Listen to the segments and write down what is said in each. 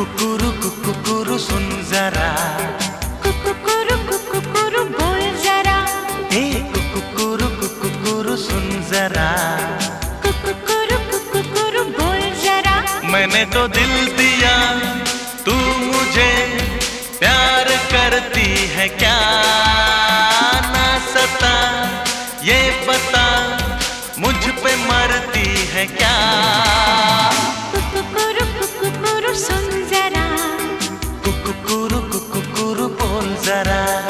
कुकुरु कुकुरु सुन जरा। कुकुरु कुकुरु बोल जरा। ए कुकुरु कुकुरु सुन जरा। कुकुरु कुकुरु बोल जरा। मैंने तो दिल दिया तू मुझे प्यार करती है। क्या ना सता ये बता मुझ पे मरती है। क्या zarar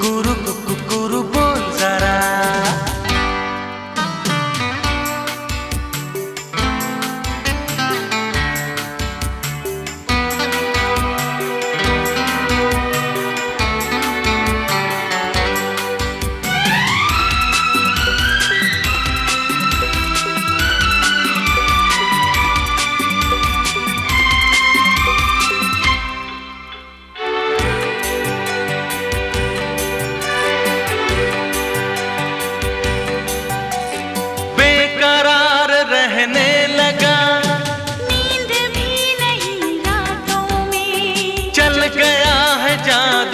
guru गया है जादू।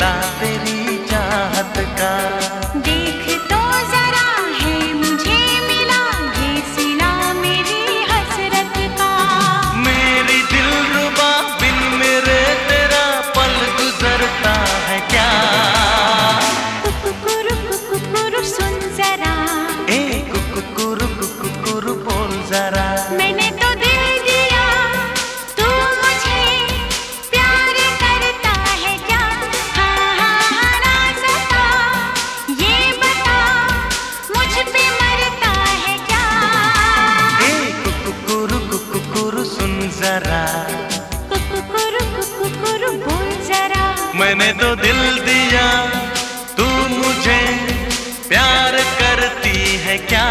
बदला तेरी चाहत का। देख तो जरा है मुझे मिला ये सिला मेरी हसरत का। मेरी दिल रुबा बिन मेरे तेरा पल गुजरता है क्या? कुकुरु कुकुरु सुन जरा। ए कुकुरु कुकुरु बोल जरा। मैंने तो दिल दिया तू मुझे प्यार करती है क्या?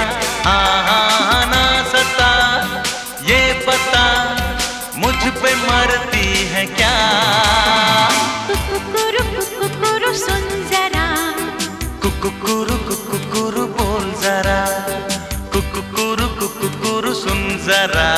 आना सता ये पता मुझ पे मरती है क्या? कुकुरु कुकुरु सुन जरा। कुकुरु कुकुरु बोल जरा। कुकुरु कुकुरु सुन जरा।